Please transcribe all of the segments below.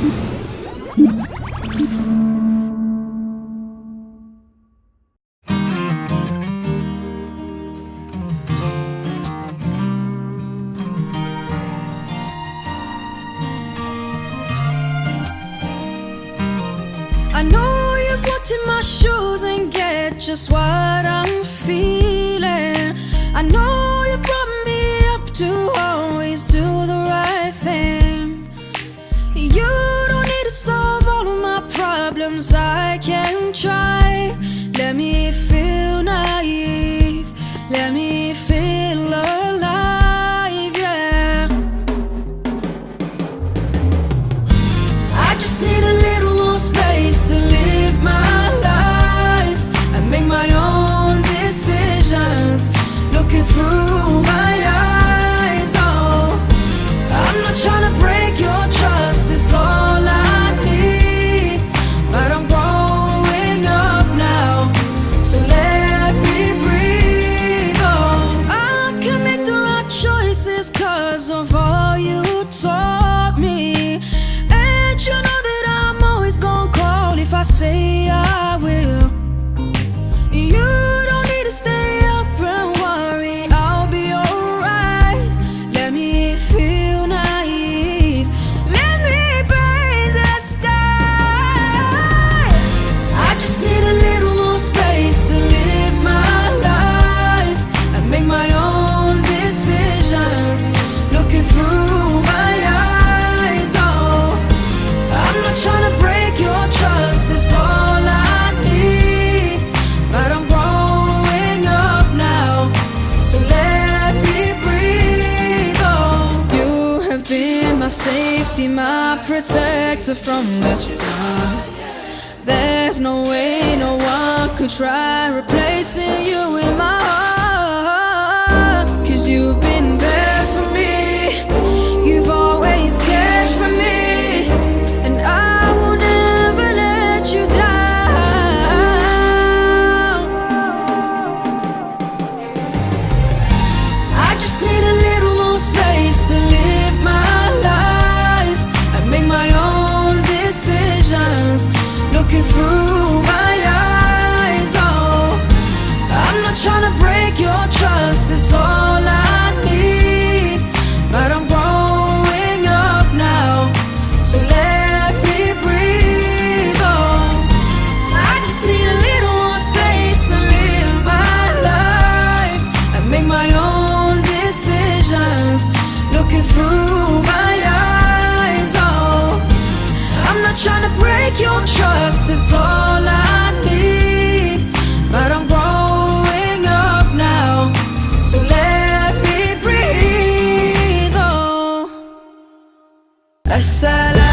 I know you've walked in my shoes and get just what I'm feeling. safety, my protector from the storm. There's no way no one could try replacing you in my I said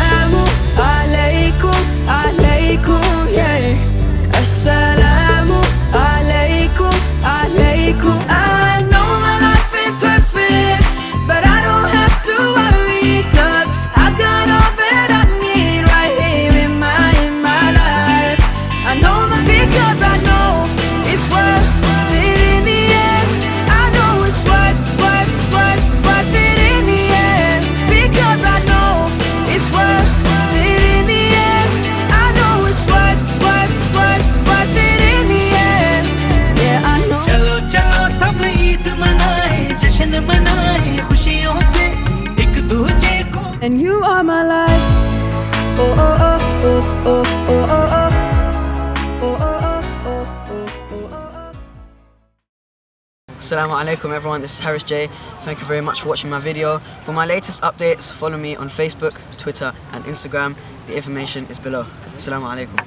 Assalamu alaikum everyone, this is Harris J. Thank you very much for watching my video. For my latest updates, follow me on Facebook, Twitter and Instagram. The information is below. Assalamu alaikum.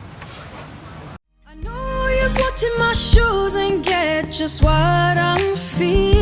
I know you've my shoes and get just what I'm feeling.